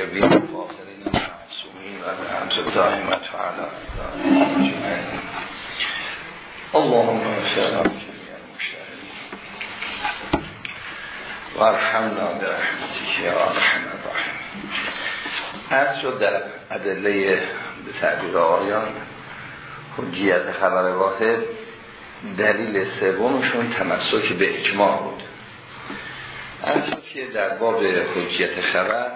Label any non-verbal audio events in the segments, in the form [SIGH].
علی اللهم اغفر جميع المشتغلين وارحمنا برحمتك یا ارحم الراحمین از شد ادله به تعبیر آیان حجیت خبر واحد دلیل سومشون تمسک به اجماع بود از که در باب حجیت خبر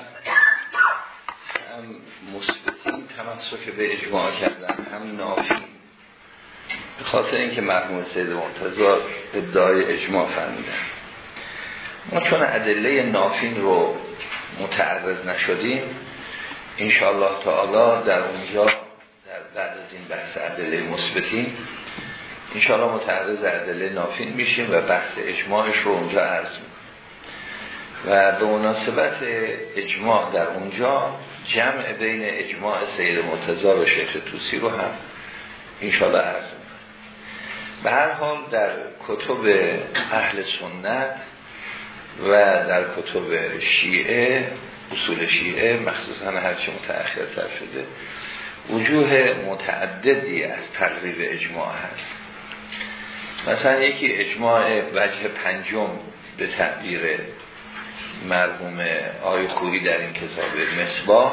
هم مثبتین تمسک به اجماع کردن هم نافی به خاطر اینکه مرحوم سید مرتضی ادعای اجماع فرمیدن ما چون ادله نافین رو متعرض نشدیم انشاءالله تعالی در اونجا در بعد از این بحث ادله مثبتین انشاءالله متعرض عدله نافین میشیم و بحث اجماعش رو اونجا عرض و به مناسبت اجماع در اونجا جمع بین اجماع سید مرتضا و شیخ توسی رو هم انشاءالله عرض به هر حال در کتب اهل سنت و در کتب شیعه اصول شیعه مخصوصا هرچی متأخرتر شده وجوه متعددی از تقریب اجماع هست. مثلا یکی اجماع وجه پنجم به تعبیر مرحوم آی خویی در این کتاب مصباح.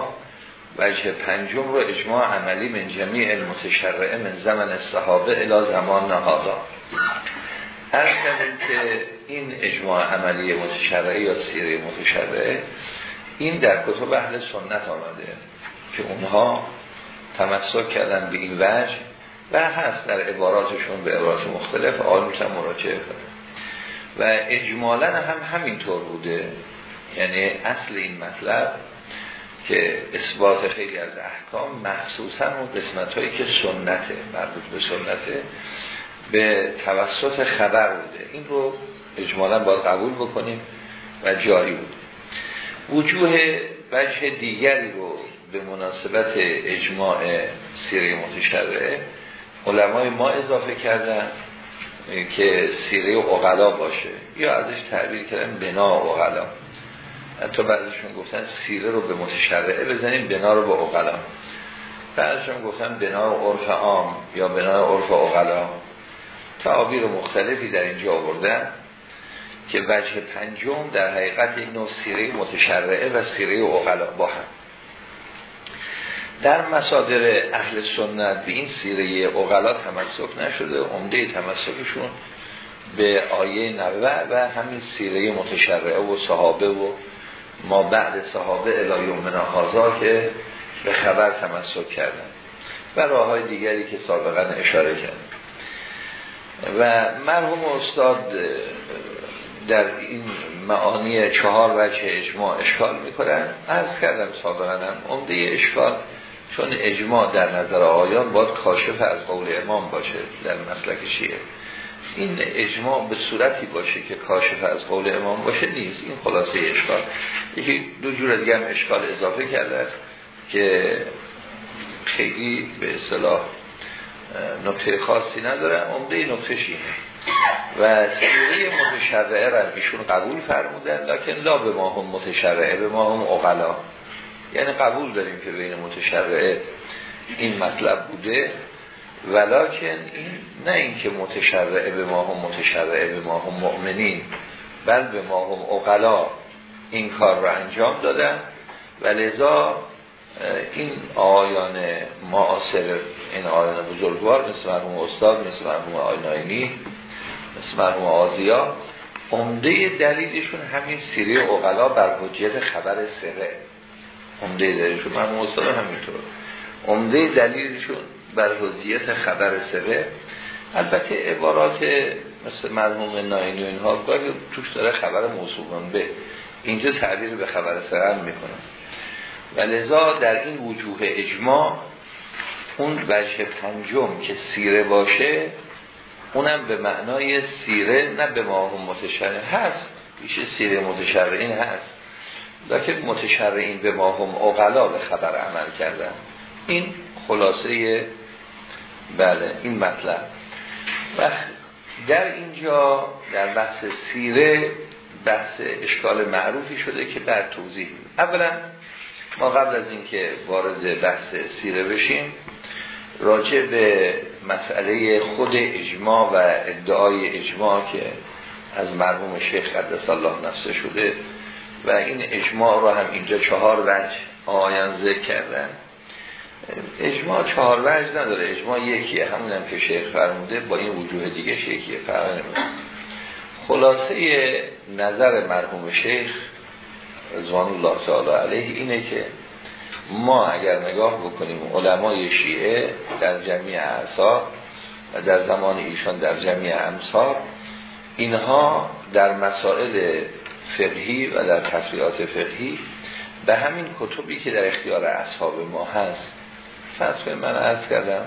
وجه پنجم رو اجماع عملی من جمیع المتشرعه من زمن الصحابه الى زمان نهادا. هر که این اجماع عملی متشرعه یا سیره متشرعه این در کتب اهل سنت آمده که اونها تمسک کردن به این وجه و هست در عباراتشون به عبارات مختلف آن مراجعه کنه و اجمالا هم همینطور بوده. یعنی اصل این مطلب که اثبات خیلی از احکام مخصوصا اون قسمت هایی که سنته مربوط به سنته به توسط خبر بوده. این رو اجمالا باید قبول بکنیم و جاری بود وجوه وجه دیگری رو به مناسبت اجماع سیره متشرعه علمای ما اضافه کردن که سیره اقلا باشه یا ازش تعبیر کردن بنا اقلا حتی بعضشون گفتن سیره رو به متشرعه بزنیم بنا رو به اقلا. بعضشون گفتن بنا عرف عام یا بنا عرف اقلا. تعابیر مختلفی در اینجا آوردن که وجه پنجم در حقیقت این نوع سیره متشرعه و سیره اقلا با هم. در مصادر اهل سنت به این سیره اغلا تمسک نشده عمده تمسکشون به آیه نوه و همین سیره متشرعه و صحابه و ما بعد صحابه الهی مناخازا که به خبر تمسک کردن و راه های دیگری که سابقا اشاره کردن و مرحوم استاد در این معانی چهار وجه اجماع اشکال می‌کنن. از کردم سابقا هم عمده اشکال چون اجماع در نظر آیان باید کاشف از قول امام باشه در مسلک شیعه. این اجماع به صورتی باشه که کاشف از قول امام باشه نیست. این خلاصه اشکال. یکی دو جور دیگه هم اشکال اضافه کرده که خیلی به اصطلاح نکته خاصی نداره. عمده نکته شیعه. و سیره متشرعه را ایشون قبول فرمودن لکن لا به ما هم متشرعه به ما هم اقلا یعنی قبول داریم که بین متشرعه این مطلب بوده. ولیکن این نه اینکه متشرعه به ما هم متشرعه به ما هم مؤمنین بل به ما هم اقلا این کار را انجام دادن. و لذا این آیان معاصر این آیان بزرگوار مثل مرحوم استاد مثل مرحوم آیناینی مثل مرحوم آزیا عمده دلیلشون همین سیره اقلا بر حجیت خبر سره. عمده دلیلشون مرحوم استاد همینطور. عمده دلیلشون بر حجیت خبر سره البته عبارات مثل مرحوم ناینی و اینها گاهی توش داره خبر موصوبان به اینجا تعبیر به خبر سره هم می‌کنن و لذا در این وجوه اجماع اون وجه پنجم که سیره باشه اونم به معنای سیره نه به ما هم متشرع هست. پیش سیره متشرعین هست. لیکن متشرعین به ما هم اقلا به خبر عمل کردن. این خلاصه بله این مطلب. و در اینجا در بحث سیره بحث اشکال معروفی شده که بعد توضیح اولا ما قبل از اینکه وارد بحث سیره بشیم راجع به مسئله خود اجماع و ادعای اجماع که از مرحوم شیخ قدس الله نفسه شده و این اجماع رو هم اینجا چهار وجه آیان ذکر کردن. اجماع چهار وجه نداره. اجماع یکیه. همون هم که شیخ فرموده با این وجوه دیگه یکیه فرق خلاصه نظر مرحوم شیخ رضوان الله تعالی علیه اینه که ما اگر نگاه بکنیم علمای شیعه در جمعی اعصار و در زمان ایشان در جمعی امثار اینها در مسائل فقهی و در تفریعات فقهی به همین کتبی که در اختیار اصحاب ما هست فصل من عرض کردم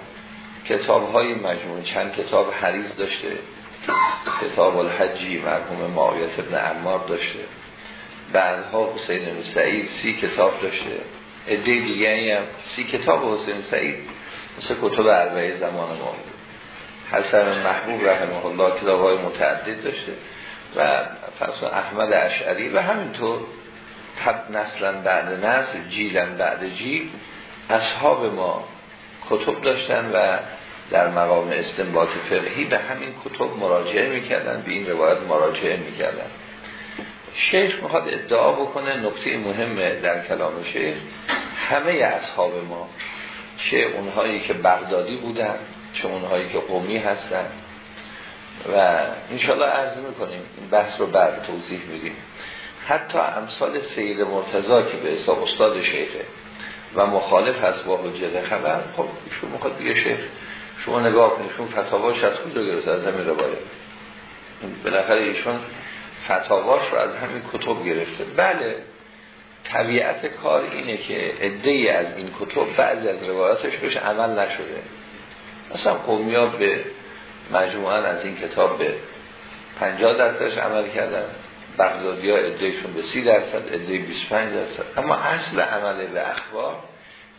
کتاب های مجموعه چند کتاب حریز داشته کتاب الحجی مرحوم معاویت ابن عمار داشته بعدها حسین سعید سی کتاب داشته عده دیگه هم سی کتاب حسین سعید مثل کتب عربه زمان ما حسن محبوب رحمه الله کتاب های متعدد داشته و فصل احمد اشعری و همینطور تب نسلا بعد نسل جیلا بعد جیل اصحاب ما کتب داشتن و در مقام استنباط فقهی به همین کتب مراجعه می‌کردن به این روایت مراجعه می‌کردن. شیخ می‌خواد ادعا بکنه نکته مهمه در کلام شیخ همه اصحاب ما چه اونهایی که بغدادی بودن چه اونهایی که قومی هستن. و انشالله عرض می‌کنیم این بحث رو بعد توضیح میدیم. حتی امثال سید مرتضا که به حساب استاد شیخه. و مخالف هست با حجت خبر خب ایشون می‌خواد دیگه شیخ شما نگاه کنید ایشون فتاواش از کجا گرفته؟ از همین روایت. بالاخره ایشون فتاواش رو از همین کتب گرفته. بله طبیعت کار اینه که عده از این کتب بعضی از روایاتش بهش عمل نشده. مثلا قومی به مجموعا از این کتاب به 50 درصدش عمل کردن. بغدادی ها ادهشون به 30 درصد اده 25 درصد. اما اصل عمل به اخبار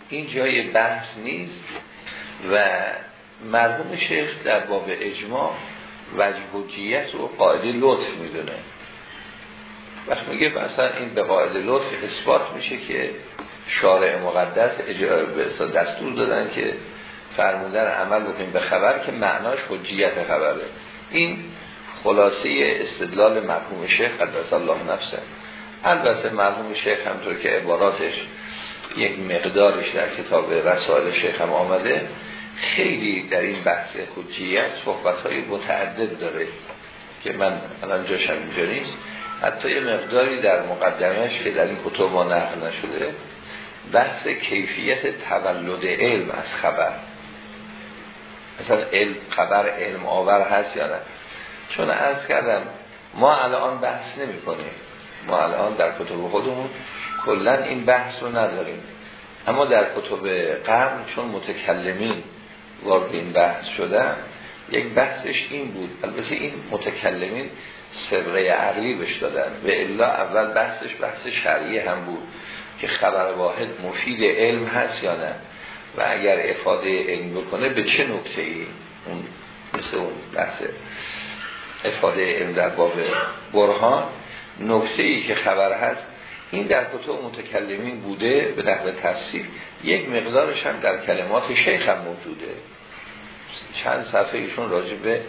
این جای بحث نیست و مرحوم شیخ در باب اجماع وجه حجیت و قاعده لطف می‌دونه. وقت میگه مثلا این به قاعده لطف اثبات میشه که شارع مقدس به دستور دادن که فرمودن عمل بکنیم به خبر که معناش حجیت خبره. این خلاصه استدلال مرحوم شیخ قدس الله نفسه. البته مرحوم شیخ همطور که عباراتش یک مقدارش در کتاب رسائل شیخ هم آمده خیلی در این بحث حجیت صحبت های متعدد داره که من الان جاشم اینجا نیست. حتی یه مقداری در مقدمش که در این کتب ما نقل نشده بحث کیفیت تولد علم از خبر. مثلا علم خبر علم آور هست یا نه؟ چون از کردم ما الان بحث نمی کنیم ما الان در کتب خودمون کلا این بحث رو نداریم. اما در کتب قرن چون متکلمین وارد این بحث شدن یک بحثش این بود. البته این متکلمین سبقه عقلی بش دادن. و الا اول بحثش بحث شرعی هم بود که خبر واحد مفید علم هست یا نه. و اگر افاده علم بکنه به چه نکته ای اون مثل اون بحث افاده علم در باب برهان. نکته ای که خبر هست این در کتب متکلمین بوده به نحو تفسیر. یک مقدارش هم در کلمات شیخ هم موجوده. چند صفحه ایشون راجع به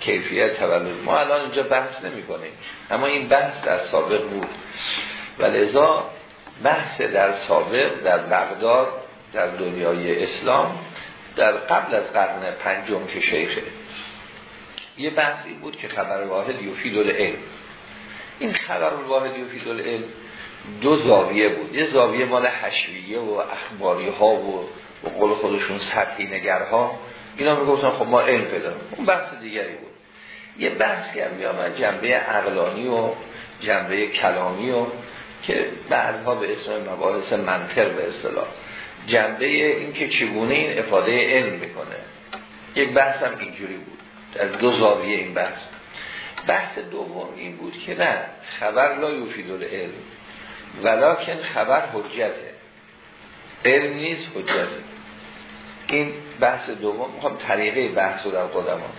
کیفیت تولد. ما الان اینجا بحث نمی کنیم اما این بحث در سابق بود. و لذا بحث در سابق در بغداد در دنیای اسلام در قبل از قرن پنجم که شیخه. یه بحثی بود که خبر واحد یفید العلم این خبر واحد یفید العلم دو زاویه بود. یه زاویه مال حشویه و اخباری ها و و قول خودشون سطحی نگرها. اینا می‌گفتن خب ما علم پیدا اون بحث دیگری بود. یه بحثی هم میامد جنبه عقلانی و جنبه کلامی و که بعدها به اسم مباحث منطق به اصطلاح. جنبه این که چگونه این افاده علم می‌کنه. یک بحث هم اینجوری بود. از دو زاویه این بحث. بحث دوم این بود که نه خبر لا یفید العلم ولیکن خبر حجته. علم نیست حجته. این بحث دوم می‌خوام طریقه بحث رو در قدمان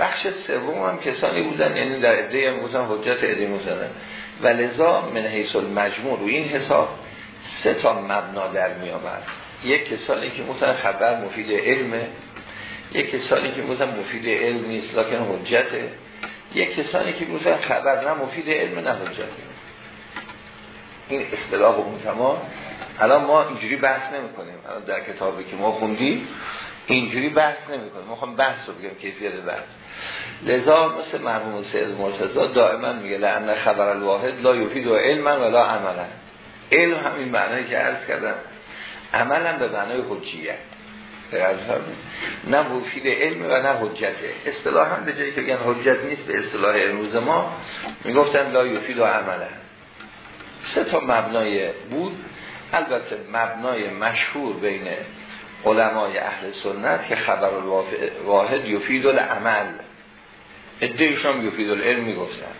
بخش سوم هم کسانی بودن یعنی در عده هم بودن حجت عده بودن و لذا من حیث المجموع رو این حساب سه تا مبنا در می آمد یک کسانی که مثلا خبر مفید علمه. یک کسانی که مثلا مفید علم نیست لکن حجته یک کسانی که مثلا خبر نه مفید علم نه حجته این اصطلاح و الان ما اینجوری بحث نمی کنیم الان در کتابی که ما خوندیم اینجوری بحث نمی کنیم ما خواهم بحث رو بگم کیفیت بحث. لذا مثل مرحوم سید مرتضی دائما میگه لعن خبر الواحد لا یفید و علما ولا عملا. علم همین معنی که عرض کردم. عملا به معنای حجیت. نه مفید علم و نه حجته. هم به جایی که بگن حجت نیست به اصطلاح امروز ما می‌گفتن لا یفید و عملا سه تا مبنای بود. البته مبنای مشهور بین علمای اهل سنت که خبر واحد یفید العمل. ادهشان یفید العلم می‌گفتن.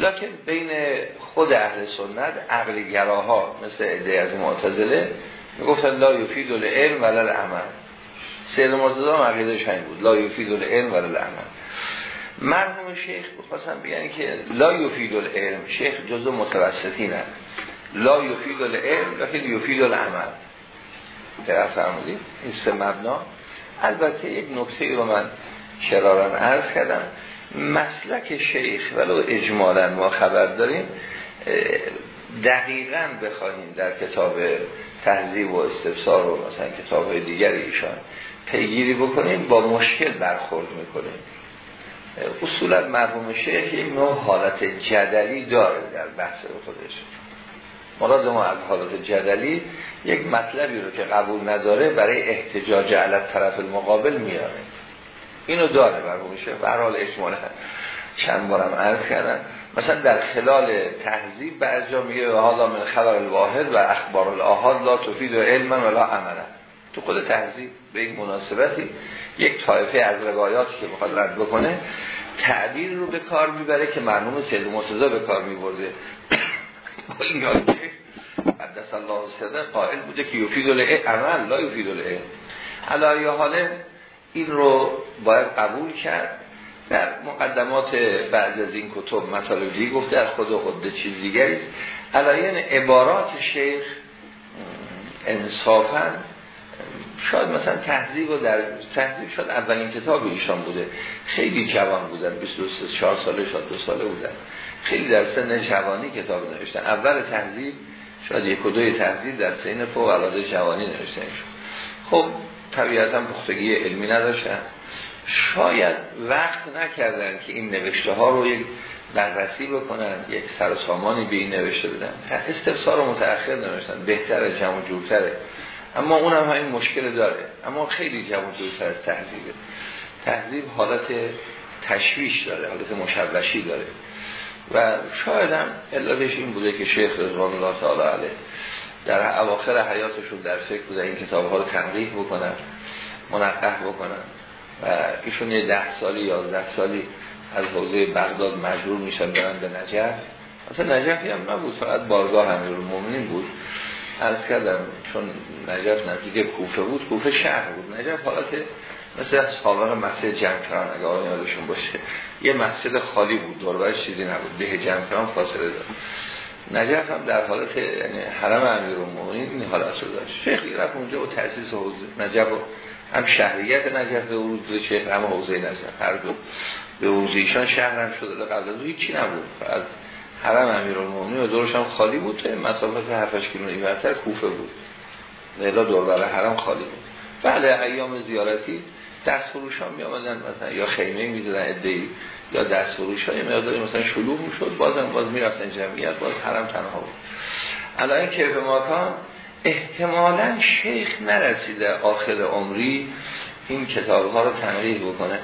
لکن بین خود اهل سنت عقلی گراها مثل عده از معتزله می‌گفتن لا یفید العلم ولا العمل. سید مرتضی هم عقیدش همین بود. لا یفید العلم ولا العمل. مرحوم شیخ بخواستم بگن که لا یفید العلم شیخ جزو متوسطین هست. لا یفید العلم لیکن یفید العمل. در فرمودید؟ این سه مبنا. البته یک نکته رو من شراران عرض کردم. مسلک شیخ ولو اجمالا ما خبر داریم دقیقا بخواهیم در کتاب تهذیب و استفسار و مثلا کتاب های دیگر ایشان پیگیری بکنیم با مشکل برخورد می‌کنیم. اصولا مرحوم شیخ یک نوع حالت جدلی داره در بحث خودش. مراد ما از حالت جدلی یک مطلبی رو که قبول نداره برای احتجاج علت طرف المقابل میاره. اینو داره مرحوم شیخ. برحال اجمالا چند بارم عرض کردم. مثلا در خلال تهذیب بعض جا میگه حالا من خبر الواحد و اخبار الاحاد لا تفید و علم و لا عملا تو خود تهذیب به این مناسبتی یک طایفه از روایاتی که بخواد رد بکنه تعبیر رو به کار می‌بره که مرحوم سید مرتضی به کار میبرده. [COUGHS] با این یاد قدس الله صدق قائل بوده که یفید عمل لا یفید علایه حاله این رو باید قبول کرد. در مقدمات بعد از این کتب مطالب گفته در خود خود چیز دیگری است. علاین عبارات شیخ انصافا شاید مثلا تهذیب و در تهذیب شاید اولین کتاب ایشان بوده. خیلی جوان بودن 24 ساله شاید دو ساله بودن. خیلی در سن جوانی کتاب نوشتن. اول تهذیب شاید یک و دوی تهذیب در سن فوق العاده جوانی نوشتن. خب طبیعتا پختگی علمی نداشتن. شاید وقت نکردن که این نوشته ها رو یک بررسی بکنن یک سر سامانی به این نوشته بدن. استفسار رو متأخر نوشتن بهتره جمع جورتره. اما اون هم همین مشکل داره. اما خیلی جمع جورتر از تحضیبه تحضیب حالت تشویش داره حالت مشوشی داره. و شاید هم علتش این بوده که شیخ رضوان الله تعالی علیه در اواخر حیاتشون در فکر بوده این کتاب ها رو تنقیح بکنن منقح بکنن. و ایشون یه ده سالی یازده سالی از حوزه بغداد مجبور میشن برن به نجف. اصلا نجفی هم نبود فقط بارگاه همین مومنین بود. از کردم چون نجف نزدیک کوفه بود کوفه شهر بود. نجف حالت مثل سابق مسجد جمکران اگه آن یادشون باشه. یه مسجد خالی بود دوربرش چیزی نبود. به جمکران فاصله دار نجف هم در حالت یعنی حرم امیر المومنین این حالت رو داشت. شیخ رفت اونجا و تأسیس حوزه. نجف هم شهریت نجف به ورود شیخ هم حوزه نجف. هر دو به ورود ایشان شهر هم شده قبل از هیچی نبود. از حرم امیرالمومنین و دورش هم خالی بود. تا مسافت 7 کیلومتر برتر کوفه بود. دور برای حرم خالی بود. بله ایام زیارتی دست فروش ها می آمدن مثلا یا خیمه می زدن ادهی یا دست فروش های مثلا شلوغ می شد بازم باز می رفتن جمعیت. باز حرم تنها بود. الان کیف ماکان احتمالا شیخ نرسیده آخر عمری این کتاب ها رو تنقیح بکنه.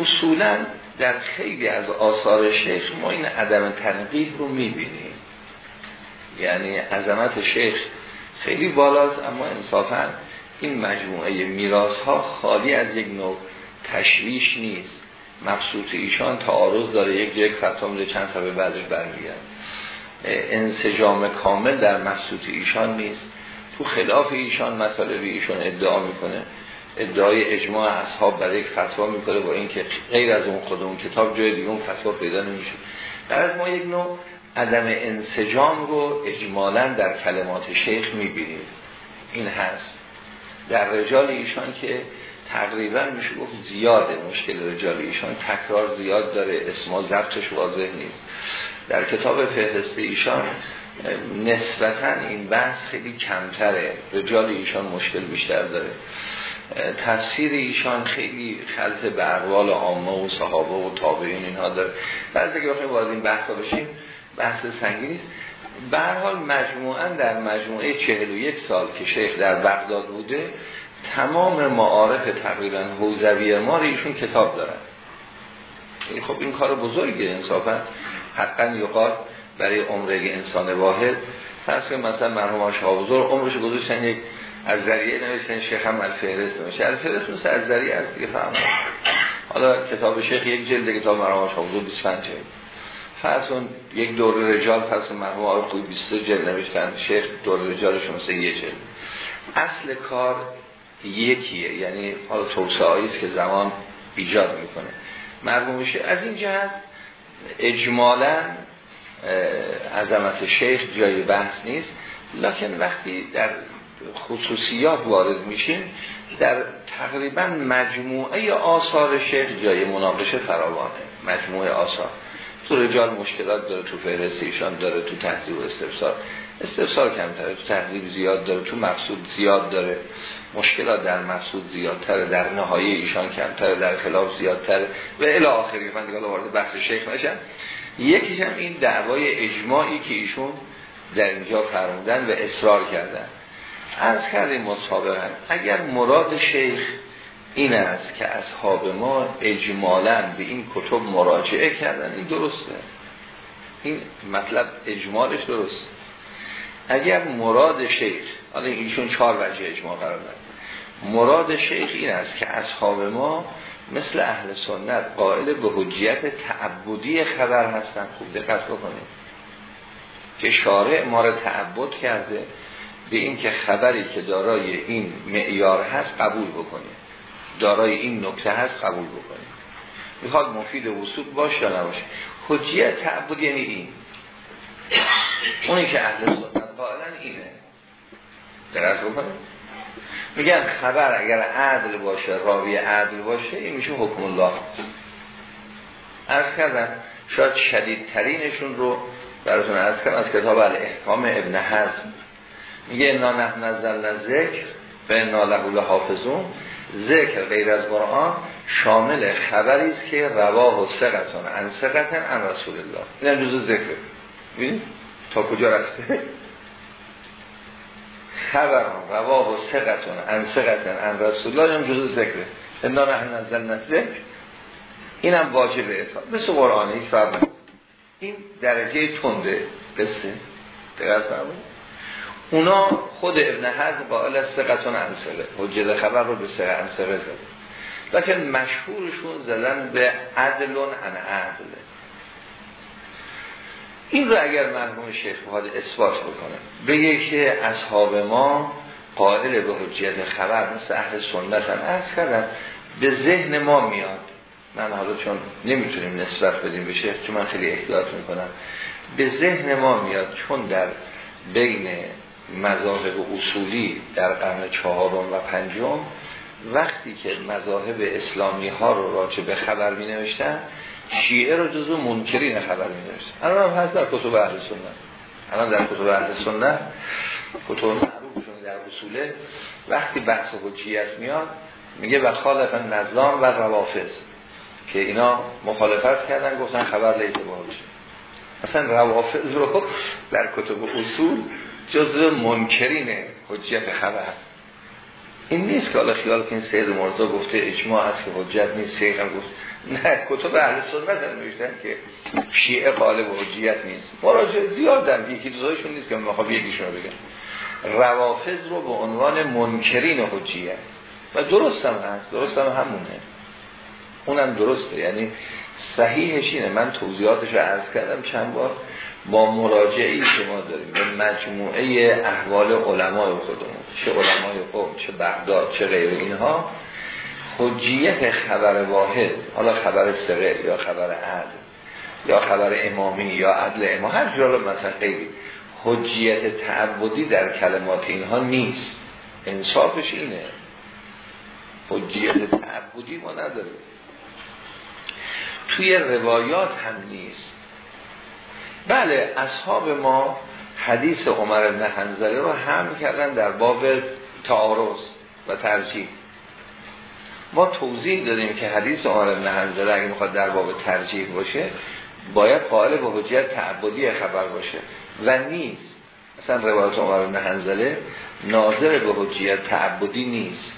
اصولا در خیلی از آثار شیخ ما این عدم تنقیح رو می‌بینیم. یعنی عظمت شیخ خیلی بالاست اما انصافا این مجموعه میراث ها خالی از یک نوع تشویش نیست. مبسوط ایشان تعارض داره یک یک فتام چند سبه بعدش برمیگرد انسجام کامل در مبسوط ایشان نیست. تو خلاف ایشان مطالب ایشان ادعا می‌کنه. ادعای اجماع اصحاب برای یک فتوا می‌کنه با اینکه غیر از اون خود اون کتاب جای دیگه اون فتوا پیدا نمیشه. در از ما یک نوع عدم انسجام رو اجمالا در کلمات شیخ می‌بینیم. این هست. در رجال ایشان که تقریبا میشه گفت زیاده. مشکل رجال ایشان تکرار زیاد داره. اسما ضبطش واضح نیست. در کتاب فهرست ایشان نسبتا این بحث خیلی کمتره. رجال ایشان مشکل بیشتر داره. تفسیر ایشان خیلی خلط به اقوال عامه و صحابه و تابعین اینها داره. بعضی که بخوایم وارد این بحثا بشیم بحث سنگین است به حال مجموعا در مجموعه 41 سال که شیخ در بغداد بوده تمام معارف تقریبا حوزوی ما ایشون کتاب دارن. خب این کار بزرگه انصافا. حقا یقال برای عمره انسان واحد. فرض که مثلا مرحوم آشها بزرگ عمرش گذاشتن یک از ذریعه نوشتن شیخ هم الفهرست نوشته الفهرست مثل از ذریعه است دیگه فهم حالا کتاب شیخ یک جلد کتاب مرحوم آشها بزرگ 25 جلد. فرض یک دور رجال پس مرحوم آقای خوی 20 جلد نوشتن شیخ دور رجالشون مثل یه جلد. اصل کار یکیه یعنی حالا توسعه است که زمان ایجاد می‌کنه. مرحوم از این جهت اجمالا عظمت شیخ جای بحث نیست. لکن وقتی در خصوصیات وارد میشیم در تقریبا مجموعه آثار شیخ جای مناقشه فراوانه. مجموعه آثار. تو رجال مشکلات داره تو فهرست ایشان داره تو تحضیب و استفسار. استفسار کمتره تو تحضیب زیاد داره تو مقصود زیاد داره. مشکلات در مقصود زیادتره در نهایه ایشان کمتره در خلاف زیادتره. و الی من دیگه وارد بحث شیخ نشم. یکیش هم این دعوای اجماعی که ایشون در اینجا فرمودن و اصرار کردن. از کردیم مصابقا اگر مراد شیخ این است که اصحاب ما اجمالا به این کتب مراجعه کردن این درسته. این مطلب اجمالش درست اگر مراد شیخ حالا ایشون چهار وجه اجماع قرار داد. مراد شیخ این است که اصحاب ما مثل اهل سنت قائل به حجیت تعبدی خبر هستن. خوب دقت بکنید. که شارع ما را تعبد کرده به این که خبری که دارای این معیار هست قبول بکنیم دارای این نکته هست قبول بکنیم می‌خواد مفید وصول باشه یا نباشه؟ حجیت تعبد یعنی این. اونی که اهل سنت قائلا اینه. درست بکنیم میگن خبر اگر عدل باشه راوی عدل باشه این میشه حکم الله. از کردم شاید شدیدترینشون رو براتون از کردم از کتاب الاحکام ابن حزم. میگه انا نحن نزلنا ذکر و انا له حافظون ذکر غیر از قرآن شامل خبری است که رواه و سقتون ان سقتن ان رسول الله. این جزء ذکر تا کجا رفته؟ خبر رواه و سقتون ان سقتن ان رسول الله هم جزء ذکره. انا نحن نزلنا ذکر اینم واجب اطاعت مثل قرآن هیچ فرق این درجه تنده. قصه. دقیق فرمایید. اونا خود ابن حزم قائل از سقتون انسله. حجت خبر رو به سقه انسله زده. لیکن مشهورشون زدن به عدلون ان عدله این رو اگر مرحوم شیخ بخواد اثبات بکنه بگه که اصحاب ما قائل به حجیت خبر مثل اهل سنت هم از کردم به ذهن ما میاد. من حالا چون نمی‌تونیم نسبت بدیم به شیخ چون من خیلی احتیاط می‌کنم. به ذهن ما میاد چون در بین مذاهب اصولی در قرن چهارم و پنجم وقتی که مذاهب اسلامی ها رو راجع به خبر می نوشتن شیعه رو جزو منکرین خبر می الان هم هست در کتب اهل سنت. الان در کتب اهل سنت کتب معروفشون در اصوله. وقتی بحث حجیت میاد میگه و خالف نظام و روافظ که اینا مخالفت کردن گفتن خبر لیزه باشه اصلا روافظ رو در کتب اصول جزء منکرین حجیت خبر. این نیست که حالا خیال که این سید مرزا گفته اجماع هست که حجت نیست شیخ هم گفت نه کتب اهل سنت هم نوشتن که شیعه قالب حجیت نیست. مراجع زیاد دارم یکی دوزایشون نیست که من یکیشون رو بگم. روافظ رو به عنوان منکرین حجیت. و درست هم هست درست هم همونه. اونم درسته یعنی صحیحش اینه. من توضیحاتش رو عرض کردم چند بار. با مراجعی که ما داریم به مجموعه احوال علمای خودمون چه علمای قوم چه بغداد چه غیر اینها حجیت خبر واحد حالا خبر سره یا خبر عدل یا خبر امامی یا عدل امام هر جالب مثلا خیلی حجیت تعبدی در کلمات اینها نیست. انصافش اینه. حجیت تعبدی ما نداره توی روایات هم نیست. بله اصحاب ما حدیث عمر بن حنظله رو هم کردن در باب تعارض و ترجیح. ما توضیح دادیم که حدیث عمر بن حنظله اگه می‌خواد در باب ترجیح باشه باید قائل به حجیت تعبدی خبر باشه. و نیست. مثلا روایت عمر بن حنظله ناظر به حجیت تعبدی نیست.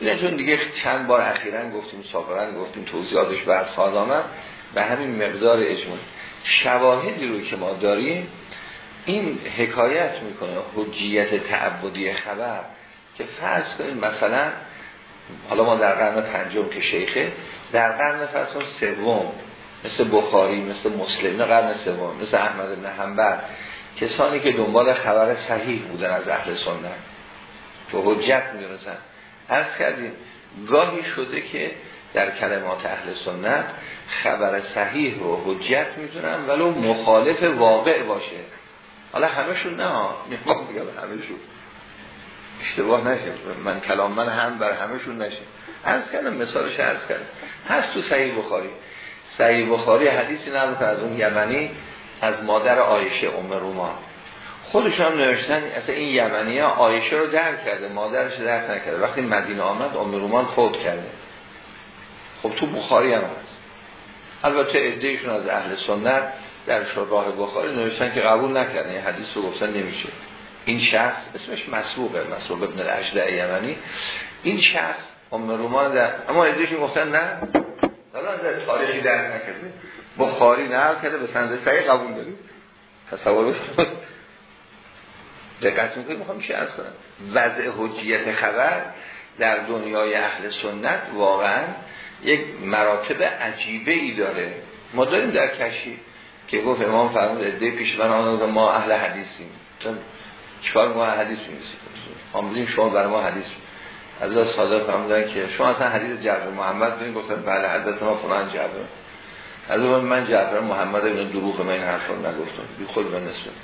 این چون دیگه چند بار اخیرا گفتیم سابقا گفتیم توضیحاتش بعد خواهد آمد. به همین مقدار اجماع. شواهدی رو که ما داریم این حکایت می‌کنه حجیت تعبدی خبر که فرض کنید مثلا حالا ما در قرن پنجم که شیخه در قرن فرض سوم مثل بخاری مثل مسلم قرن سوم مثل احمد بن حنبل کسانی که دنبال خبر صحیح بودن از اهل سنت که حجت می‌رسن از کردیم گاهی شده که در کلمات اهل سنت خبر صحیح رو حجت می‌دونن ولو مخالف واقع باشه. حالا همشون نه نمی‌خوام بگم همشون اشتباه نشه. من کلام من هم بر همشون نشه. از کردم مثالش عرض کردم. هست تو صحیح بخاری. صحیح بخاری حدیثی نبود از اون یمنی از مادر آیشه ام رومان. خودشون هم نوشتن اصلا این یمنی ها آیشه رو درک کرده مادرش درک نکرده. وقتی مدینه آمد ام رومان فوت کرده. خب تو بخاری هم هست. البته ادهشون از اهل سنت در راه بخاری نوشتن که قبول نکردن. این حدیث رو گفتن نمیشه. این شخص اسمش مسروقه مسروق ابن الاجدع یمنی این شخص ام رومان در اما ادهشون گفتن نه حالا در تاریخی در نکرده. بخاری نه کرده به سنده صحیح قبول داریم. تصور دقت می‌کنیم می‌خوام چی از کنم؟ وضع حجیت خبر در دنیای اهل سنت واقعا یک مراتب عجیبه ای داره. ما داریم در کشی که گفت امام فرمود عده پیش من آنها ما اهل حدیثیم. چکار ما حدیث می‌رسیم آمدیم شما بر ما حدیث. از صادق فرمودن که شما اصلا حدیث جعفر محمد دارین گفتن بله حدث ما فلان جعفر. از من جعفر محمد این دروغ من این حرف رو نگفتم. بی خود به نسبت.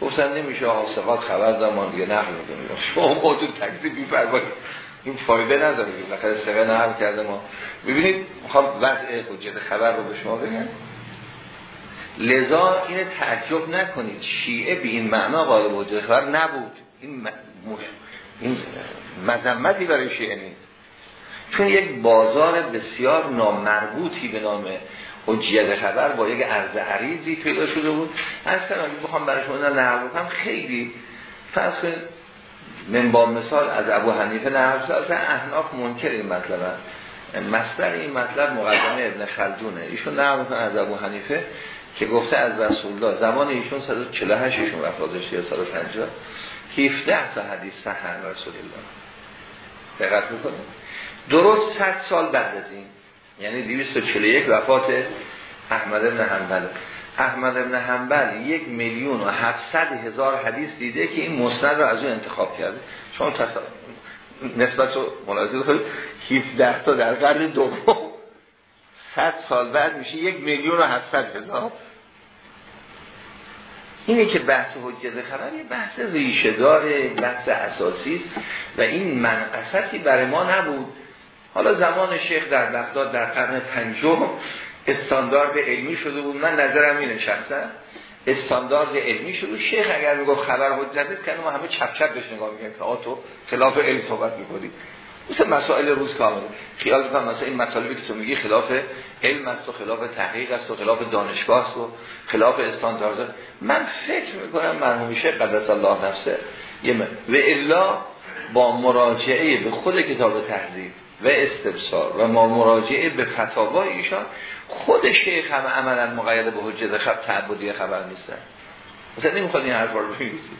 گفتن نمیشه آقا خبر دارم دیگه نقل می‌کنیم. شما موضوع تکذیب میفرمایید. این فایده نداره. بخاطر سقه نقل کرده ما. ببینید می‌خوام وضع حجت خبر رو به شما بگم. لذا این تعجب نکنید. شیعه به این معنا قائل حجت خبر نبود. این مش... این مذمتی برای شیعه نیست. چون یک بازار بسیار نامربوطی به نام حجیت خبر با یک عرض عریضی پیدا شده بود. از کنم بخوام برای شما نقل بکنم خیلی فرض کنید من با مثال از ابو حنیفه نقل شده. احناف منکر این مطلب مصدر این مطلب مقدمه ابن خلدونه. ایشون نقل از ابو حنیفه. که گفته از رسول الله زمان ایشون 148 ایشون وفات یا 150 17 تا حدیث صحن رسول الله. دقت می‌کنه درست 100 سال بعد از این یعنی 241 وفات احمد بن حنبل. احمد بن حنبل یک میلیون و 700 هزار حدیث دیده که این مسند رو از اون انتخاب کرده. شما تصور نسبت رو ملاحظه کنید. 17 تا در قرن دوم. 100 سال بعد میشه یک میلیون و 700 هزار. اینه که بحث حجت خبر یه بحث ریشه داره بحث اساسی و این منقصتی برای ما نبود. حالا زمان شیخ در بغداد در قرن پنجم استاندارد علمی شده بود. من نظرم اینه شخصا. استاندارد علمی شده شیخ اگر می‌گفت خبر حجت کنه ما همه چپ چپ بهش نگاه می‌کنیم که تو خلاف علم صحبت می‌کنی. مثل مسائل روز کامل خیال می‌کنم مثلا این مطالبی که تو میگی خلاف علم است و خلاف تحقیق است و خلاف دانشگاه است و خلاف استاندارد. من فکر می‌کنم مرحوم شیخ قدس الله نفسه و الا با مراجعه به خود کتاب تحضیب و استبصار و ما مراجعه به فتاوای ایشان خود شیخ هم عملا مقید به حجت خب تعبدی خبر نیستن. مثلا نمی‌خواد این حرفا رو بگیسید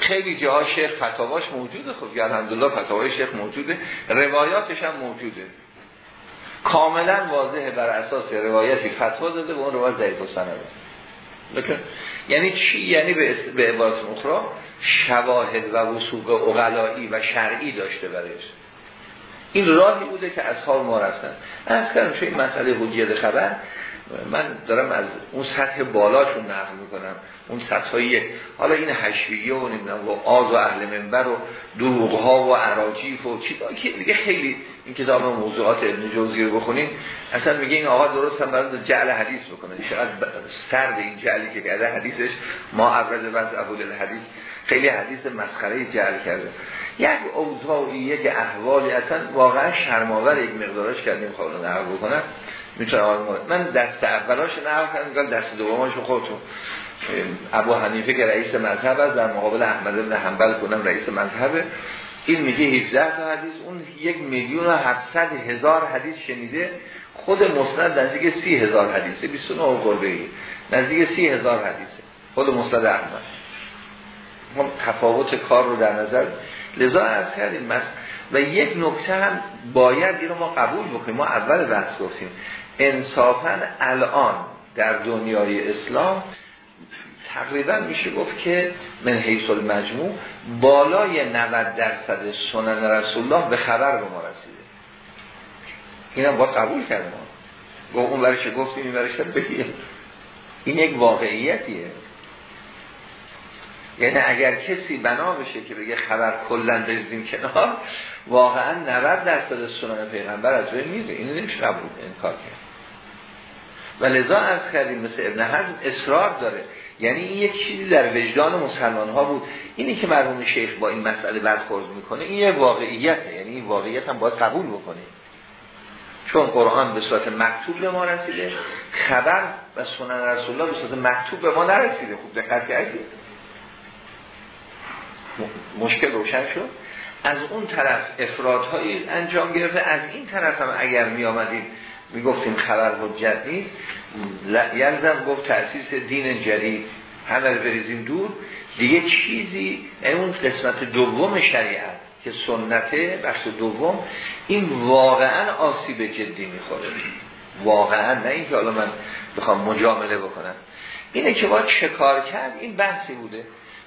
خیلی جاها شیخ فتاواش موجوده. خب الحمدلله فتاوای شیخ موجوده. روایاتش هم موجوده. کاملا واضحه بر اساس روایتی فتوا داده به اون روایت ضعیف السند. یعنی چی؟ یعنی به به عبارت اخرى شواهد و وسوق اغلایی و شرعی داشته برایش. این راهی بوده که اصحاب ما رفتن. از چون این مسئله حجیت خبر من دارم از اون سطح بالاشون نقل می‌کنم. اون سطح یک. حالا این حشویه و نمی‌دونم و آز و اهل منبر و دروغ ها و عراجیف و چیزا که دیگه خیلی این کتاب موضوعات ابن جوزی رو بخونین. اصلا میگه این آقا درست هم برای جعل حدیث بکنه. چقدر سرد این جعلی که کرده. حدیثش ما عبرد وز ابود الحدیث. خیلی حدیث مسخره جعل کرده. یک اوضاعی یک احوالی. اصلا واقعا شرماور یک مقدارش کردیم. خواهد نقل بکنم. می‌تونه من دست اولاش نقل کردم دست دوماش خودتون. ابو حنیفه که رئیس مذهب است در مقابل احمد بن حنبل کنم رئیس مذهب. این میگه 17 تا حدیث اون یک میلیون و 700 هزار حدیث شنیده. خود مسند نزدیک 30 هزار حدیثه 29 قربه نزدیک 30 هزار حدیثه. خود مسند احمد. ما تفاوت کار رو در نظر لذا از کردیم. و یک نکته هم باید این رو ما قبول بکنیم. ما اول بحث گفتیم. انصافا الان در دنیای اسلام تقریبا میشه گفت که من حیث المجموع بالای 90 درصد سنن رسول الله به خبر به ما رسیده. اینم با قبول کردیم گفت اون برش گفتیم این برش بگیم. این یک واقعیتیه. یعنی اگر کسی بنا بشه که بگه خبر کلا بزدیم کنار واقعا 90 درصد سنن پیغمبر از بین میره. اینو نمیشه قبول کار کرد. و لذا از کردیم مثل ابن حزم اصرار داره. یعنی این یک چیزی در وجدان مسلمان ها بود. اینی که مرحوم شیخ با این مسئله برخورد می‌کنه این یه واقعیته. یعنی این واقعیت هم باید قبول بکنیم چون قرآن به صورت مکتوب به ما رسیده خبر و سنن رسول الله به صورت مکتوب به ما نرسیده. خوب دقت کردید؟ مشکل روشن شد؟ از اون طرف افرادهایی انجام گرفته. از این طرف هم اگر می آمدیم می گفتیم خبر حجت نیست. یلزم گفت تأسیس دین جدید. همه رو بریزیم دور. دیگه چیزی اون قسمت دوم شریعت که سنته بخش دوم این واقعا آسیب جدی می‌خوره. واقعا نه اینکه حالا من بخوام مجامله بکنم. اینه که باید چه کار کرد؟ این بحثی بوده.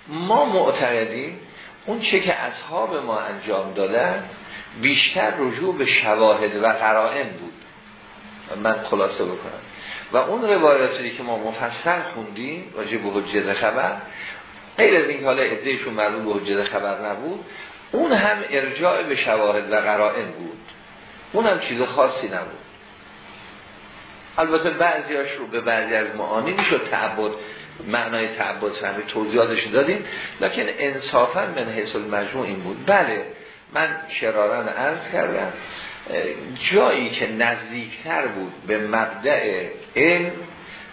ما معتقدیم اون چه که اصحاب ما انجام دادن بیشتر رجوع به شواهد و قرائن بود. من خلاصه بکنم. و اون روایاتی که ما مفصل خوندیم راجع به حجت خبر غیر از اینکه حالا ادهشون مربوط به حجت خبر نبود اون هم ارجاع به شواهد و قرائن بود. اون هم چیز خاصی نبود. البته بعضیاش رو به بعضی از معانی می‌شد تعبد معنای تعبد فهمی توضیحاتش دادیم لکن انصافا من حیث المجموع این بود. بله من شرارن عرض کردم. جایی که نزدیکتر بود به مبدع علم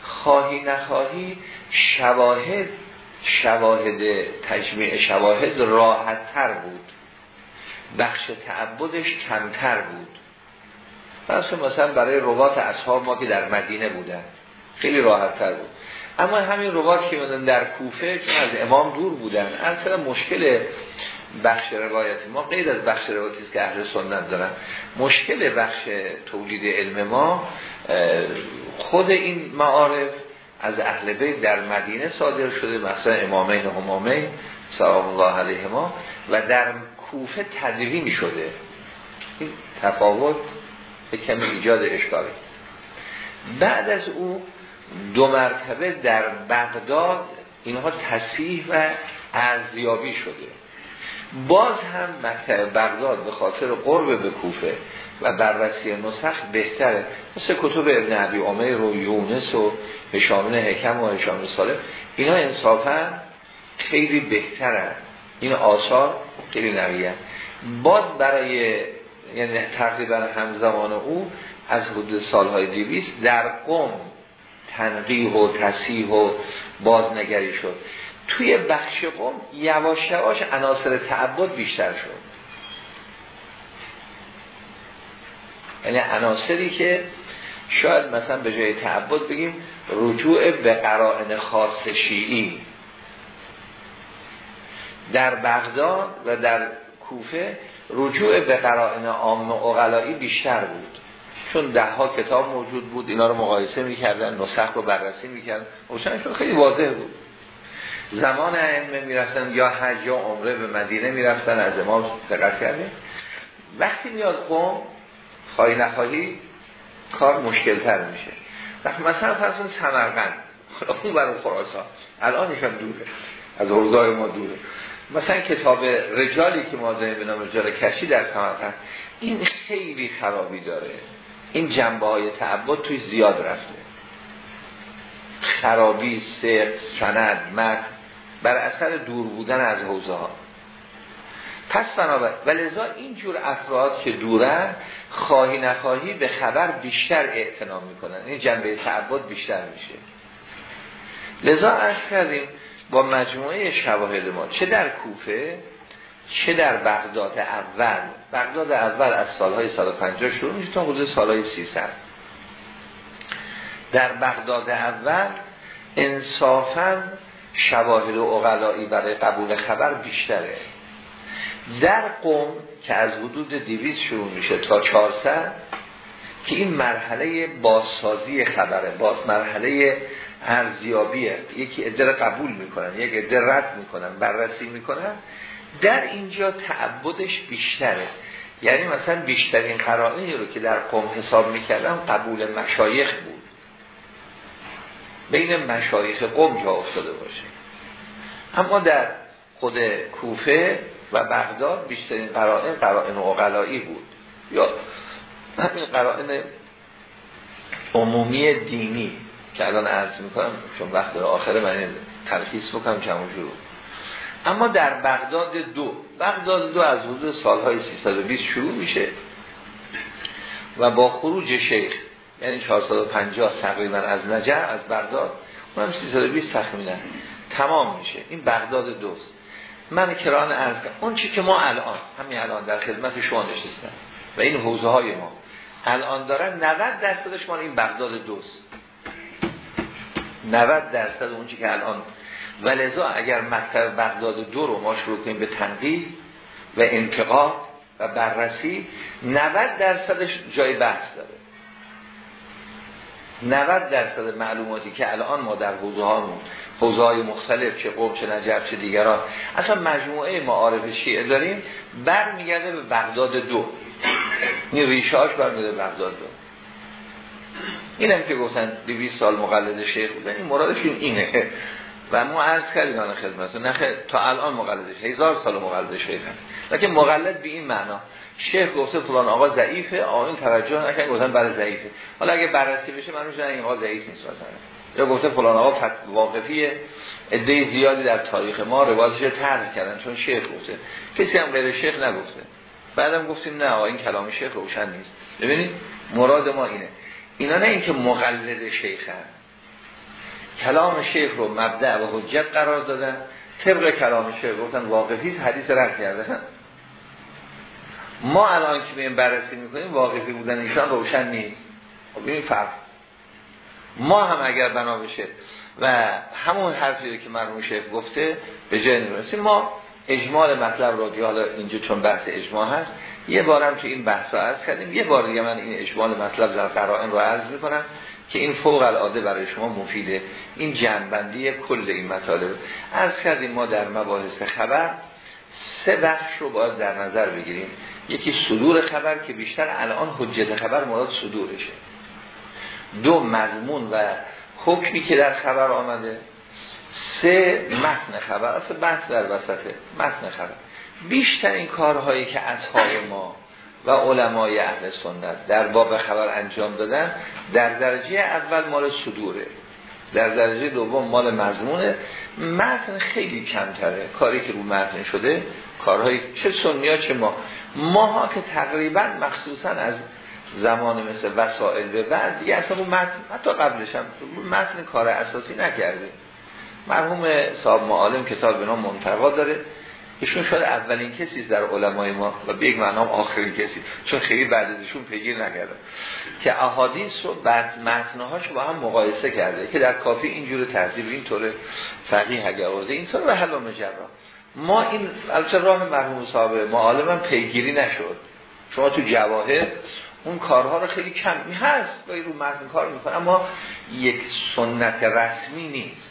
خواهی نخواهی شواهد شواهد تجمیع شواهد راحت تر بود. بخش تعبدش کمتر بود. مثلا برای روات اصحاب ما که در مدینه بودن خیلی راحت تر بود. اما همین روات که در کوفه چون از امام دور بودن اصلا مشکل بخش روایت ما غیر از بخش روایتی که اهل سنت دارن. مشکل بخش تولید علم ما خود این معارف از اهل بیت در مدینه صادر شده مثلا امامین و همامین سلام الله علیه ما و در کوفه تدوین شده. این تفاوت کمی ایجاد اشکاله بعد از او دو مرتبه در بغداد اینها تصیح و ارزیابی شده. باز هم مکتب بغداد به خاطر قرب به کوفه و بررسی نسخ بهتره مثل کتب ابن عبی عمر و یونس و هشامن حکم و هشامن سالم اینا انصافا خیلی بهتره این آثار خیلی نویه. باز برای یعنی تقریبا همزمان او از حدود سالهای دیویست در قم تنقیح و تصیح و بازنگری شد. توی بخش قوم یواش یواش عناصر تعبد بیشتر شد. یعنی عناصری که شاید مثلا به جای تعبد بگیم رجوع به قرائن خاص شیعی. در بغداد و در کوفه رجوع به قرائن عام اقلایی بیشتر بود. چون ده ها کتاب موجود بود اینا رو مقایسه می‌کردن نسخ رو بررسی می‌کردن. خیلی واضح بود. زمان ائمه می‌رفتن یا حج یا عمره به مدینه می‌رفتن از امام دقت کردیم وقتی میاد قوم خواهی نخواهی کار مشکل تر میشه. وقتی مثلا فرض سمرقند اون برای خراسان. هم دوره. از اوضاع ما دوره. مثلا کتاب رجالی که ما داریم به نام رجال کشی در سمرقند این خیلی خرابی داره. این جنبه های تعبد توی زیاد رفته. خرابی، سر، سند، مد بر اثر دور بودن از حوزه ها پس بنابر ولذا اینجور افراد که دورن خواهی نخواهی به خبر بیشتر اعتنام می‌کنن. این جنبه تعبد بیشتر میشه. لذا ارز کردیم با مجموعه شواهد ما چه در کوفه چه در بغداد اول. بغداد اول از سالهای 150 شروع میشه تا حدود سالهای 300 در بغداد اول انصافا شواهد و اقلایی برای قبول خبر بیشتره. در قوم که از حدود دیویز شروع میشه تا 400 که این مرحله بازسازی خبره باز مرحله ارزیابیه یکی عده قبول می‌کنن یک عده رد می‌کنن بررسی می‌کنن در اینجا تعبدش بیشتره. یعنی مثلا بیشترین قرائنی رو که در قوم حساب می‌کردم قبول مشایخ بود. بین مشایخ قوم جا افتاده باشه. اما در خود کوفه و بغداد بیشترین قرائن قرائن اقلایی بود. یا همین قرائن عمومی دینی که الان عرض می‌کنم چون وقت در آخره من ترخیص بکنم چمون جور اما در بغداد دو بغداد دو از حدود سالهای 320 شروع میشه و با خروج شیخ یعنی 450 تقریبا از نجع از بغداد. اونم 320 تخمینا تمام میشه. این بغداد دوست. من کران از اون چی که ما الان همین الان در خدمت شما نشستم. و این حوزه های ما. الان دارن 90 درصدش مال این بغداد دوست. 90 درصد اون چی که الان ولذا اگر مکتب بغداد دو رو ما شروع کنیم به تنقیل و انتقاد و بررسی 90 درصدش جای بحث داره. 90 درصد معلوماتی که الان ما در حوزه هامون حوزه مختلف چه قوم چه نجف چه دیگران اصلا مجموعه معارف شیعه داریم برمیگرده به بغداد دو. این ریشاش برمیگرده به بغداد دو. این هم که گفتن 200 سال مقلد شیخ بودن این مرادشون اینه. و ما عرض کردیم آن خدمت نه تا الان مقلدش هزار سال مقلد شیخ هم. لیکن مقلد به این معنا. شیخ گفته فلان آقا ضعیفه. آقا توجه نکنه گفتن برای ضعیفه. حالا اگه بررسی بشه من میشه این آقا ضعیف نیست مثلا. یا گفته فلان آقا واقفیه. عده زیادی در تاریخ ما روایتش طرح کردن چون شیخ گفته. کسی هم غیر شیخ نگفته. بعدم گفتیم نه آقا این کلام شیخ روشن نیست. ببینید مراد ما اینه. اینا نه اینکه مقلد شیخ هم. کلام شیخ رو مبدع و حجت قرار دادن. طبق کلام شیخ گفتن واقفی حدیث رد کرده. ما الان که این بررسی می‌کنیم واقفی بودن ایشان روشن نیست. خب این فرق. ما هم اگر بنا بشه و همون حرفی که مرحوم شیخ گفته به جای نمی‌رسیم. ما اجمال مطلب رو حالا اینجا چون بحث اجماع هست یه بارم تو این بحث عرض کردیم. یه بار دیگه من این اجمال مطلب در قرائن رو عرض می‌کنم که این فوق العاده برای شما مفیده. این جنبندی کل این مطالب. عرض کردیم ما در مباحث خبر سه بخش رو باید در نظر بگیریم. یکی صدور خبر که بیشتر الان حجت خبر مراد صدورشه. دو مضمون و حکمی که در خبر آمده. سه متن خبر. اصلا بحث در وسطه. متن خبر. بیشتر این کارهایی که اصحاب ما و علمای اهل سنت در باب خبر انجام دادن در درجه اول مال صدوره. در درجه دوم مال مضمونه. متن خیلی کمتره. کاری که رو متن شده کارهایی چه سنیا چه ما ماها که تقریبا مخصوصا از زمان مثل وسائل به بعد دیگه اصلا متن حتی قبلش هم متن کار اساسی نکردیم مرحوم صاحب معالم کتاب به نام منتقا داره. ایشون شاید اولین کسی در علمای ما و به یک معنام آخرین کسی چون خیلی بعد ازشون پیگیر نکرده. که احادیث رو بعد متنهاش با هم مقایسه کرده که در کافی اینجور تحضیب اینطور فقیه اگر این اینطور و مجرا. ما این البته راه مرحوم صاحب معالم پیگیری نشد. شما تو جواهر اون کارها رو خیلی کمی هست با رو متن کار می‌کنه اما یک سنت رسمی نیست.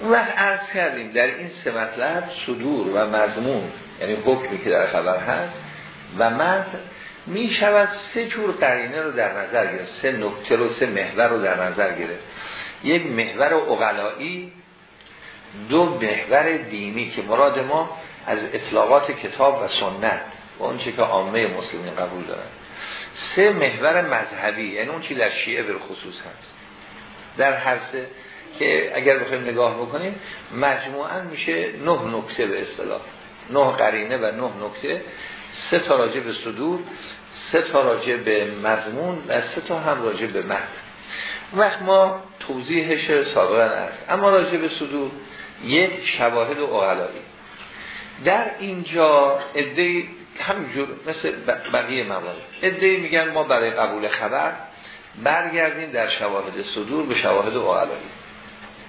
اون وقت عرض کردیم در این سه مطلب صدور و مضمون یعنی حکمی که در خبر هست و من می شود سه جور قرینه رو در نظر گرفت سه نکته رو سه محور رو در نظر گرفت. یک محور اقلایی دو محور دینی که مراد ما از اطلاقات کتاب و سنت و اون که عامه مسلمین قبول دارن. سه محور مذهبی یعنی اون چی در شیعه به خصوص هست. در هر سه که اگر بخوایم نگاه بکنیم مجموعا میشه نه نکته به اصطلاح. نه قرینه و نه نکته. سه تا راجع به صدور سه تا راجع به مضمون و سه تا هم راجع به متن. وقت ما توضیحش سابقا است اما راجع به صدور یک شواهد و اغلایی در اینجا ادهی همینجور مثل بقیه موارد. ادهی میگن ما برای قبول خبر برگردیم در شواهد صدور به شواهد اغلایی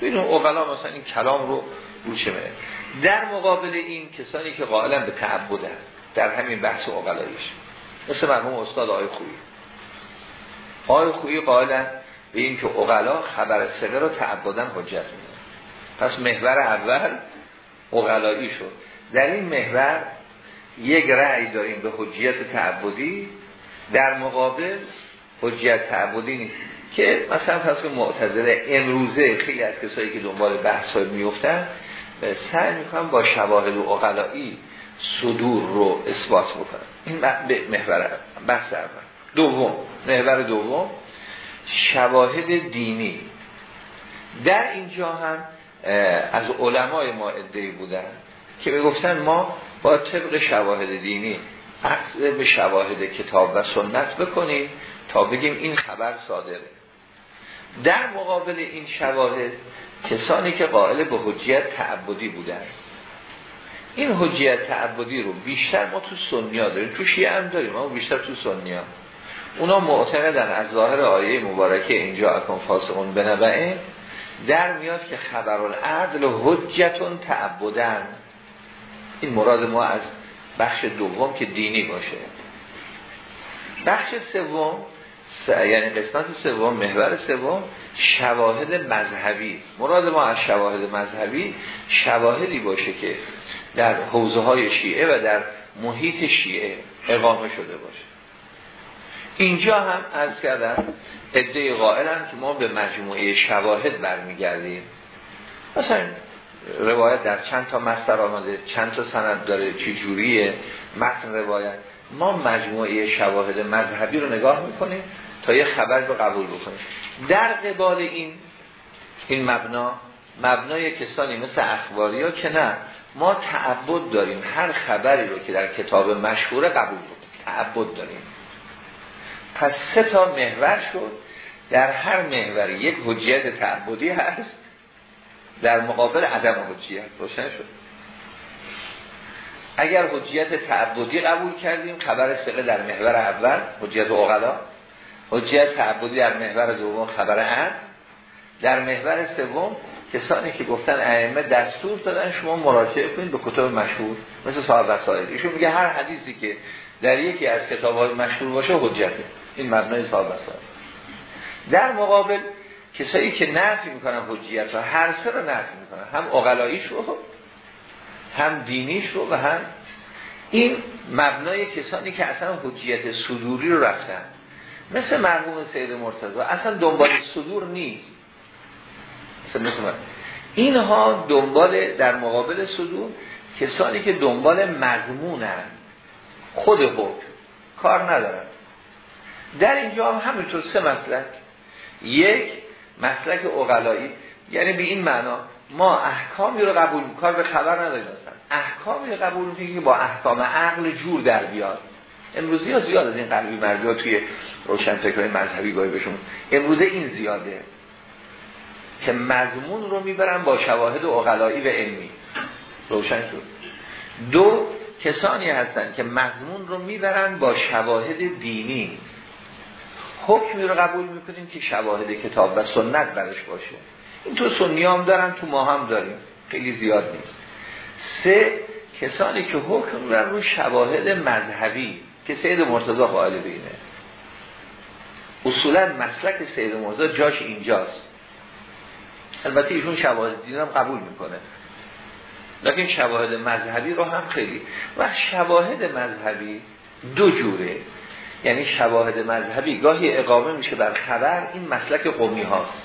ببینیم اغلا مثلا این کلام رو روچه در مقابل این کسانی که قائلا به تعبدن در همین بحث اغلاییش مثل مرحوم استاد آقای خویی. آقای خویی قائلا به این که اغلا خبر سقه رو تعبدن حجت میدن پس محور اول اغلایی شد. در این محور یک رأی داریم به حجیت تعبدی. در مقابل حجیت تعبدی نیست. که مثلا پس که معتذره امروزه خیلی از کسایی که دنبال بحث های میفتن سعی می‌کنن با شواهد و اقلایی صدور رو اثبات بکنن. این محور بحث اول. دوم. محور دوم. شواهد دینی. در اینجا هم از علمای ما ادهی بودن که گفتن ما با طبق شواهد دینی اخذ به شواهد کتاب و سنت بکنیم تا بگیم این خبر صادره. در مقابل این شواهد کسانی که قائل به حجیت تعبدی بودن. این حجیت تعبدی رو بیشتر ما تو سنیا داریم تو شیعه هم داریم ما بیشتر تو سنیا. اونا معتقدن از ظاهر آیه مبارکه اینجا اکن فاسقون بنبعه در میاد که خبر العدل و حجتون تعبدن. این مراد ما از بخش دوم که دینی باشه. بخش سوم یعنی قسمت سوم محور سوم شواهد مذهبی. مراد ما از شواهد مذهبی شواهدی باشه که در حوزه های شیعه و در محیط شیعه اقامه شده باشه. اینجا هم از کردن ادعای قائلن که ما به مجموعه شواهد برمیگردیم. مثلا روایت در چند تا مستر آمده چند تا سند داره چی جوریه متن روایت. ما مجموعه شواهد مذهبی رو نگاه می‌کنیم تا یه خبر رو قبول بکنیم. در قبال این این مبنا مبنای کسانی مثل اخباری ها که نه ما تعبد داریم. هر خبری رو که در کتاب مشهوره قبول بکنیم. تعبد داریم. پس سه تا محور شد. در هر محور یک حجیت تعبدی هست. در مقابل عدم حجیت روشن شد. اگر حجیت تعبدی قبول کردیم خبر سقه در محور اول حجیت اغلا حجیت تعبدی در محور دوم خبر عد. در محور سوم کسانی که گفتن ائمه دستور دادن شما مراجعه کنید به کتاب مشهور مثل صاحب وسائل. ایشون میگه هر حدیثی که در یکی از کتاب های مشهور باشه حجته این مبنای صاحب وسائل در مقابل کسایی که نفی می‌کنن حجیت و هر سه رو نفی می‌کنن. هم اقلاییش رو هم دینیش رو و هم این مبنای کسانی که اصلا حجیت صدوری رو رفتن. مثل مرحوم سید مرتضی. اصلا دنبال صدور نیست. مثل مثل اینها دنبال در مقابل صدور کسانی که دنبال مضمونن. خود حکم. کار ندارن. در اینجا هم همینطور سه مسلک. یک مسلک اقلایی یعنی به این معنا ما احکامی رو قبول کار به خبر نداریم احکامی رو قبول می‌کنیم که با احکام عقل جور در بیاد. امروزی ها زیاد از این قلبی مردی ها توی روشن فکرهای مذهبی گاهی بهشون امروزه این زیاده که مضمون رو می‌برن با شواهد اقلایی و علمی. روشن شد. دو کسانی هستن که مضمون رو می‌برن با شواهد دینی. حکمی رو قبول می‌کنیم که شواهد کتاب و سنت برش باشه. این تو سنی هم دارن تو ما هم داریم. خیلی زیاد نیست. سه کسانی که حکم می‌برن رو شواهد مذهبی که سید مرتضا قائل بینه اصولا مسلک سید مرتضا جاش اینجاست. البته ایشون شواهد دین هم قبول می‌کنه. لیکن شواهد مذهبی رو هم خیلی و شواهد مذهبی دو جوره. یعنی شواهد مذهبی. گاهی اقامه میشه بر خبر این مسلک قومی هاست.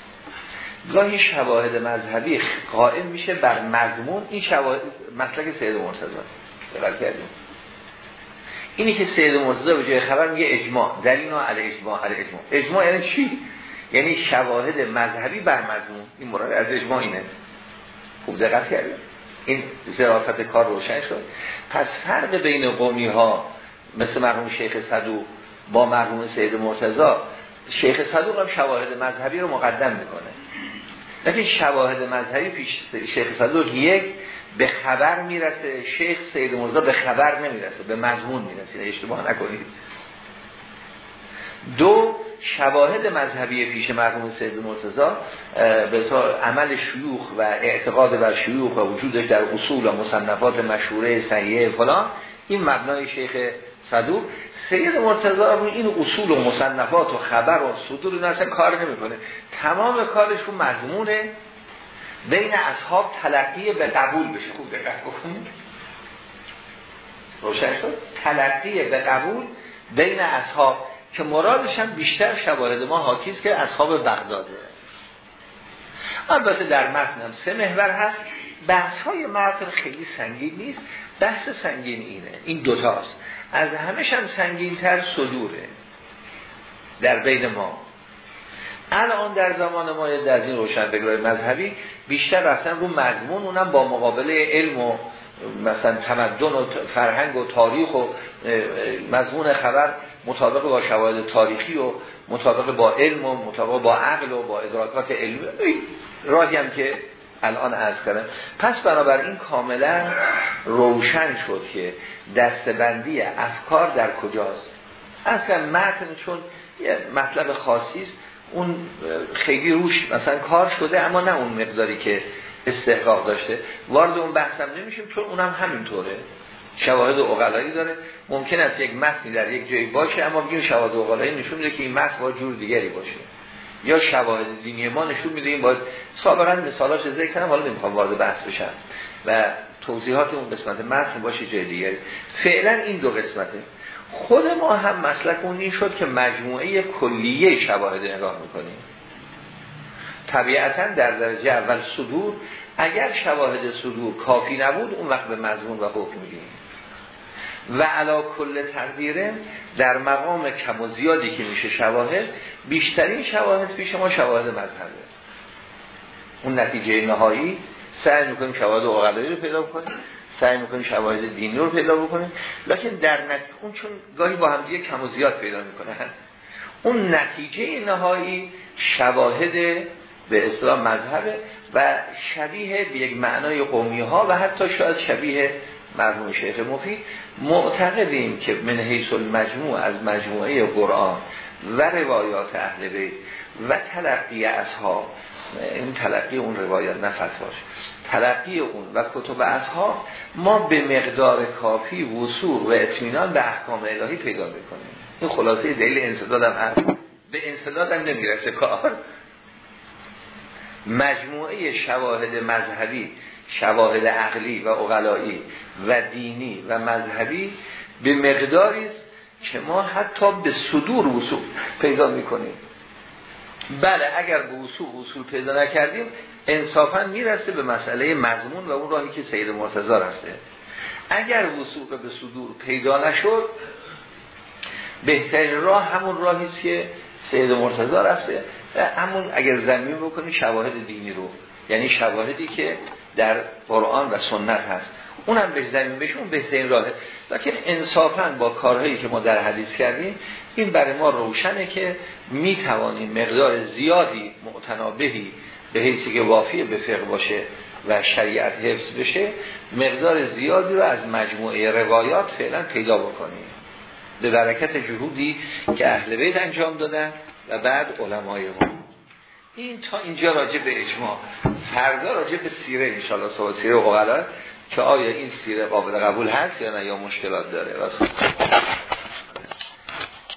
گاهی شواهد مذهبی قائم میشه بر مضمون. این شواهد مسلک سید مرتضی کردیم. اینی که سید مرتضی به جای خبر میگه اجماع. در اینو علی اجماع علی اجماع اجماع یعنی چی؟ یعنی شواهد مذهبی بر مضمون. این مراد از اجماع اینه. خوب دقت کردیم. این ظرافت کار روشن شد. پس فرق بین قومی ها مثل مرحوم شیخ صدوق با مرحوم سید مرتضی شیخ صدوق هم شواهد مذهبی رو مقدم می‌کنه. لیکن شواهد مذهبی پیش شیخ صدوق یک به خبر می‌رسه شیخ سید مرتضی به خبر نمی‌رسه به مضمون می‌رسه اشتباه نکنید. دو شواهد مذهبی پیش مرحوم سید مرتضی به عمل شیوخ و اعتقاد بر شیوخ و وجودش در اصول و مصنفات مشهوره صحیحه فلان این مبنای شیخ صدوق سید مرتضی رو این اصول و مصنفات و خبر و صدور این اصلا کار نمی‌کنه. تمام کارش رو مضمونه. بین اصحاب تلقی به قبول بشه. خوب دقت بکنید. روشن شد؟ تلقی به قبول بین اصحاب که مرادش هم بیشتر شواهد ما حاکیست که اصحاب بغداده. البته در متن سه محور هست. بحث های خیلی سنگین نیست. بحث سنگین اینه. این دوتاست از همش هم سنگین تر صدوره در بین ما. الان در زمان ما در این روشن بگرای مذهبی بیشتر رفتن رو مضمون اونم با مقابله علم و مثلا تمدن و فرهنگ و تاریخ و مضمون خبر مطابق با شواهد تاریخی و مطابق با علم و مطابق با عقل و با ادراکات علمی. راهی هم که الان عرض کردم. پس بنابراین کاملا روشن شد که دستبندی افکار در کجاست؟ اصلا متن چون یه مطلب خاصی است اون خیلی روش مثلا کار شده اما نه اون مقداری که استحقاق داشته. وارد اون بحثم نمیشیم چون اونم همینطوره. شواهد اقلایی داره. ممکن است یک متنی در یک جایی باشه اما بگیم شواهد اقلایی نشون میده که این متن با جور دیگری باشه. یا شواهد دینی ما نشون میده این باید سابقا مثالاش ذکر کنم حالا نمی‌خوام وارد بحث بشم. و توضیحات اون قسمت متن باشه جای دیگری. فعلا این دو قسمته. خود ما هم مسلک اون این شد که مجموعه کلیه شواهد نگاه می‌کنیم. طبیعتا در درجه اول صدور اگر شواهد صدور کافی نبود اون وقت به مضمون و حکم میگیم و علا کل تقدیره در مقام کم و زیادی که میشه شواهد بیشترین شواهد پیش ما شواهد مذهبه. اون نتیجه نهایی سعی می‌کنیم شواهد اقلایی رو پیدا کنیم سعی می‌کنیم شواهد دینی رو پیدا بکنیم. لکن در نتیجه اون چون گاهی با هم دیگه کم و زیاد پیدا می‌کنن. اون نتیجه نهایی شواهد به اصطلاح مذهب و شبیه به یک معنای قومی ها و حتی شاید شبیه مرحوم شیخ مفید معتقدیم که من حیث المجموع از مجموعه قرآن و روایات اهل بیت و تلقی اصحاب این تلقی اون روایات نفت باشه. تلقی اون و کتب اصحاب ما به مقدار کافی وصول و اطمینان به احکام الهی پیدا بکنیم این خلاصه دلیل انصدادم هست. به انصدادم نمی‌رسه کار. مجموعه شواهد مذهبی شواهد عقلی و اقلایی و دینی و مذهبی به مقداری است که ما حتی به صدور وصول پیدا می‌کنیم. بله اگر به وصول وصول پیدا نکردیم انصافا می‌رسه به مسئله مضمون و اون راهی که سید مرتضی رفته. اگر وصول به صدور پیدا نشد بهترین راه همون راهی که سید مرتضی رفته. همون اگر زمین بکنی شواهد دینی رو. یعنی شواهدی که در قرآن و سنت هست. اونم به زمین بهشون بهترین راهه. لیکن انصافا با کارهایی که ما در حدیث کردیم این برای ما روشنه که می توانیم مقدار زیادی معتنابهی به حیثی که وافی به فقه باشه و شریعت حفظ بشه مقدار زیادی رو از مجموعه روایات فعلا پیدا بکنیم. به برکت جهودی که اهل بیت انجام دادن و بعد علمای ما. این تا اینجا راجع به اجماع. فردا راجع به سیره انشاءالله سیره و که آیا این سیره قابل قبول هست یا نه یا مشکلات داره؟